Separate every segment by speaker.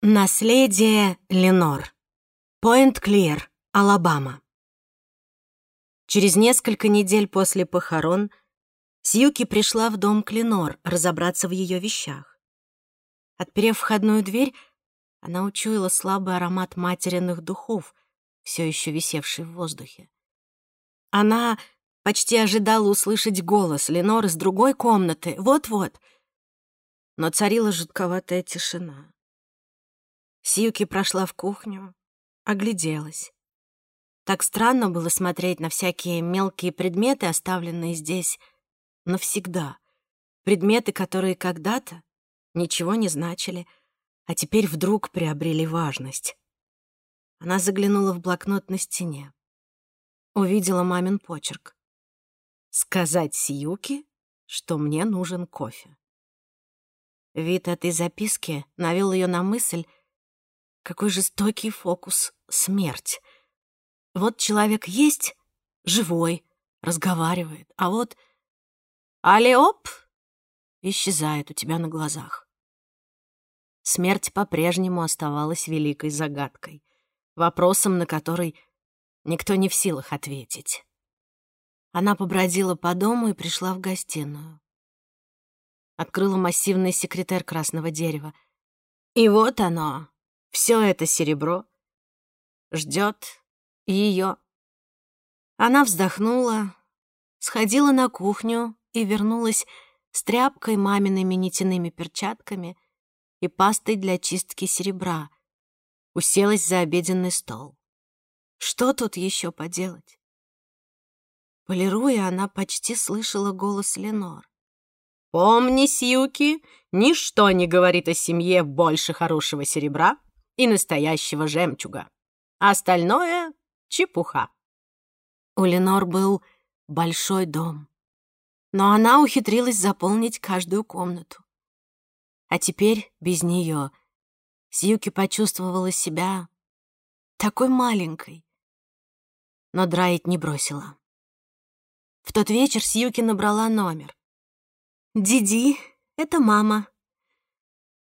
Speaker 1: Наследие Ленор. Пойнт-Клир, Алабама. Через несколько недель после похорон Сьюки пришла в дом Клинор разобраться в ее вещах. Отперев входную дверь, она учуяла слабый аромат материных духов, все еще висевший в воздухе. Она почти ожидала услышать голос Ленор из другой комнаты, вот-вот. Но царила жутковатая тишина. Сьюки прошла в кухню, огляделась. Так странно было смотреть на всякие мелкие предметы, оставленные здесь навсегда. Предметы, которые когда-то ничего не значили, а теперь вдруг приобрели важность. Она заглянула в блокнот на стене. Увидела мамин почерк. «Сказать Сьюки, что мне нужен кофе». Вид этой записки навел ее на мысль, какой жестокий фокус — смерть. Вот человек есть, живой, разговаривает, а вот алиоп исчезает у тебя на глазах. Смерть по-прежнему оставалась великой загадкой, вопросом, на который никто не в силах ответить. Она побродила по дому и пришла в гостиную. Открыла массивный секретарь красного дерева. И вот оно, все это серебро ждет ее. Она вздохнула, сходила на кухню и вернулась с тряпкой, мамиными нитяными перчатками и пастой для чистки серебра. Уселась за обеденный стол. Что тут еще поделать? Полируя, она почти слышала голос Ленор. «Помни, Сьюки, ничто не говорит о семье больше хорошего серебра, и настоящего жемчуга. А остальное — чепуха. У Ленор был большой дом, но она ухитрилась заполнить каждую комнату. А теперь без нее Сьюки почувствовала себя такой маленькой, но драить не бросила. В тот вечер Сьюки набрала номер. «Диди, это мама.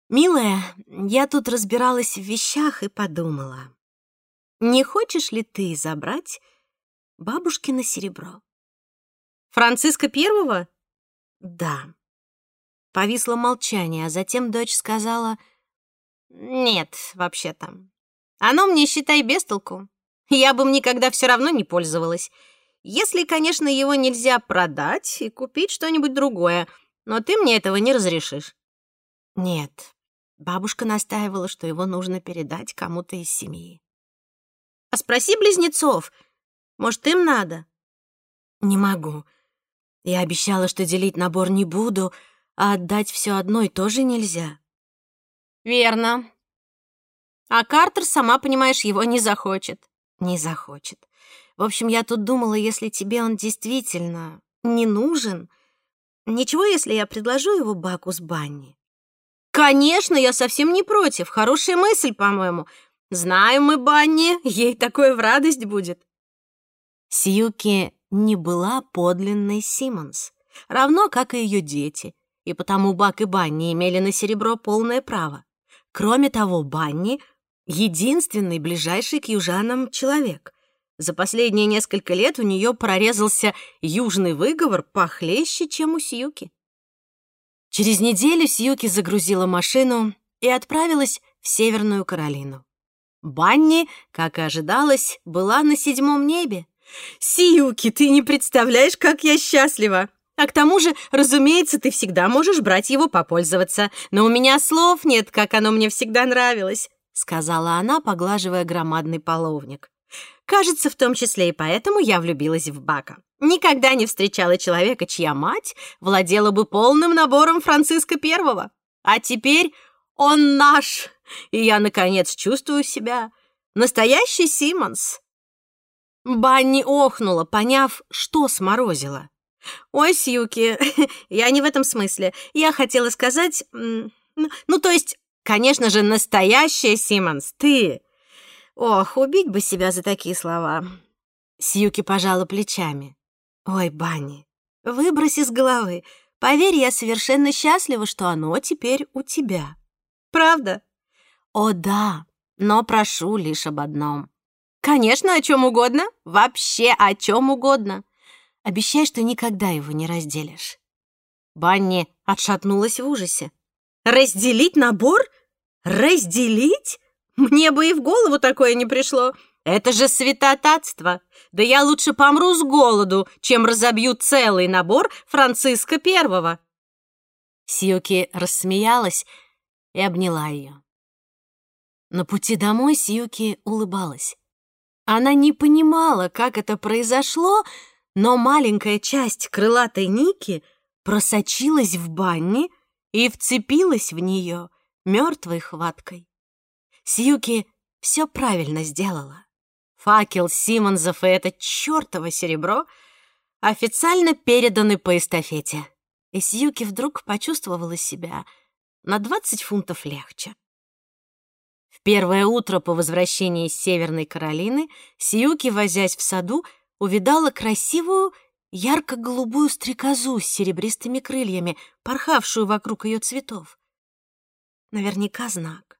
Speaker 1: «Милая, я тут разбиралась в вещах и подумала, не хочешь ли ты забрать бабушкино серебро?» «Франциска Первого?» «Да». Повисло молчание, а затем дочь сказала, «Нет, вообще-то. Оно мне, считай, без толку. Я бы им никогда все равно не пользовалась. Если, конечно, его нельзя продать и купить что-нибудь другое, но ты мне этого не разрешишь». «Нет, Бабушка настаивала, что его нужно передать кому-то из семьи. «А спроси близнецов. Может, им надо?» «Не могу. Я обещала, что делить набор не буду, а отдать все одной тоже нельзя». «Верно. А Картер, сама понимаешь, его не захочет». «Не захочет. В общем, я тут думала, если тебе он действительно не нужен, ничего, если я предложу его Баку с Банни?» «Конечно, я совсем не против. Хорошая мысль, по-моему. Знаем мы Банни, ей такое в радость будет». Сьюки не была подлинной Симмонс, равно как и ее дети, и потому Бак и Банни имели на серебро полное право. Кроме того, Банни — единственный ближайший к южанам человек. За последние несколько лет у нее прорезался южный выговор похлеще, чем у Сьюки. Через неделю Сьюки загрузила машину и отправилась в Северную Каролину. Банни, как и ожидалось, была на седьмом небе. «Сьюки, ты не представляешь, как я счастлива! А к тому же, разумеется, ты всегда можешь брать его попользоваться, но у меня слов нет, как оно мне всегда нравилось», сказала она, поглаживая громадный половник. Кажется, в том числе и поэтому я влюбилась в Бака. Никогда не встречала человека, чья мать владела бы полным набором Франциска Первого. А теперь он наш, и я, наконец, чувствую себя настоящий Симмонс. Банни охнула, поняв, что сморозила. «Ой, Сьюки, я не в этом смысле. Я хотела сказать... Ну, то есть, конечно же, настоящая Симмонс, ты. Ох, убить бы себя за такие слова». Сьюки пожала плечами. «Ой, Банни, выбрось из головы. Поверь, я совершенно счастлива, что оно теперь у тебя». «Правда?» О да, но прошу лишь об одном. Конечно, о чем угодно, вообще о чем угодно. Обещай, что никогда его не разделишь. Банни отшатнулась в ужасе. Разделить набор? Разделить? Мне бы и в голову такое не пришло. Это же святотатство. Да я лучше помру с голоду, чем разобью целый набор Франциска Первого. Сьюки рассмеялась и обняла ее. На пути домой Сьюки улыбалась. Она не понимала, как это произошло, но маленькая часть крылатой Ники просочилась в банни и вцепилась в нее мертвой хваткой. Сьюки все правильно сделала. Факел Симонзов и это чёртово серебро официально переданы по эстафете. И Сьюки вдруг почувствовала себя на 20 фунтов легче. В первое утро по возвращении из Северной Каролины Сьюки, возясь в саду, увидала красивую ярко-голубую стрекозу с серебристыми крыльями, порхавшую вокруг ее цветов. Наверняка знак.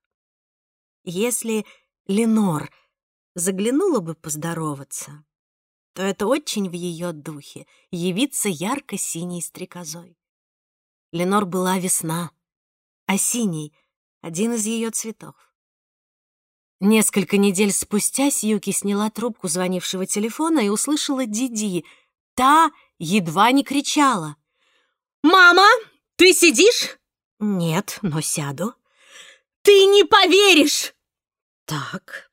Speaker 1: Если Ленор заглянула бы поздороваться, то это очень в ее духе — явиться ярко-синей стрекозой. Ленор была весна, а синий — один из ее цветов. Несколько недель спустя Сьюки сняла трубку звонившего телефона и услышала Диди. Та едва не кричала. «Мама, ты сидишь?» «Нет, но сяду». «Ты не поверишь!» «Так,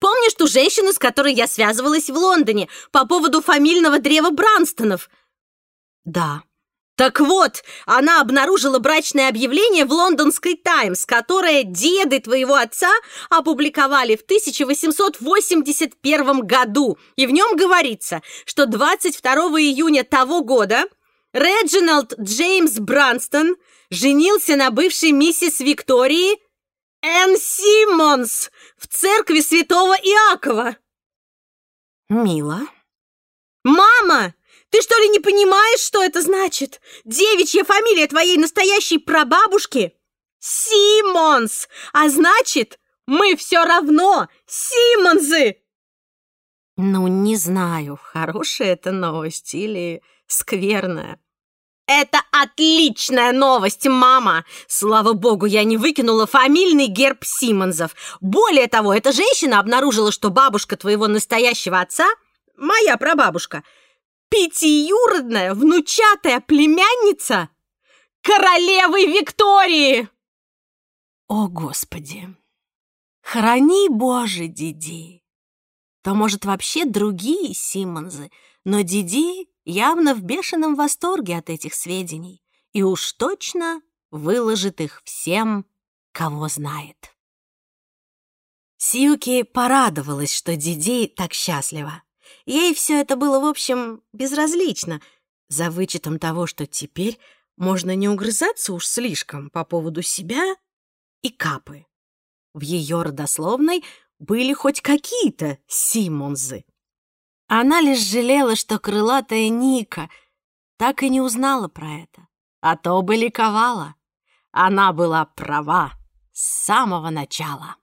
Speaker 1: Помнишь ту женщину, с которой я связывалась в Лондоне по поводу фамильного древа Бранстонов?» «Да». Так вот, она обнаружила брачное объявление в лондонской «Таймс», которое деды твоего отца опубликовали в 1881 году. И в нем говорится, что 22 июня того года Реджиналд Джеймс Бранстон женился на бывшей миссис Виктории Энн Симмонс в церкви святого Иакова. Мила. Мама, ты что ли не понимаешь, что это значит? Девичья фамилия твоей настоящей прабабушки Симмонс, а значит, мы все равно Симмонсы. Ну, не знаю, хорошая это новость или скверная. «Это отличная новость, мама! Слава богу, я не выкинула фамильный герб Симмонсов. Более того, эта женщина обнаружила, что бабушка твоего настоящего отца, моя прабабушка, пятиюродная внучатая племянница королевы Виктории!» «О, Господи! Храни, Боже, Диди!» То, может, вообще другие Симмонсы, но Диди явно в бешеном восторге от этих сведений и уж точно выложит их всем, кого знает. Сьюки порадовалась, что Диди так счастлива. Ей все это было, в общем, безразлично, за вычетом того, что теперь можно не угрызаться уж слишком по поводу себя и Капы. В ее родословной были хоть какие-то Симонзы. Она лишь жалела, что крылатая Ника так и не узнала про это, а то бы ликовала. Она была права с самого начала.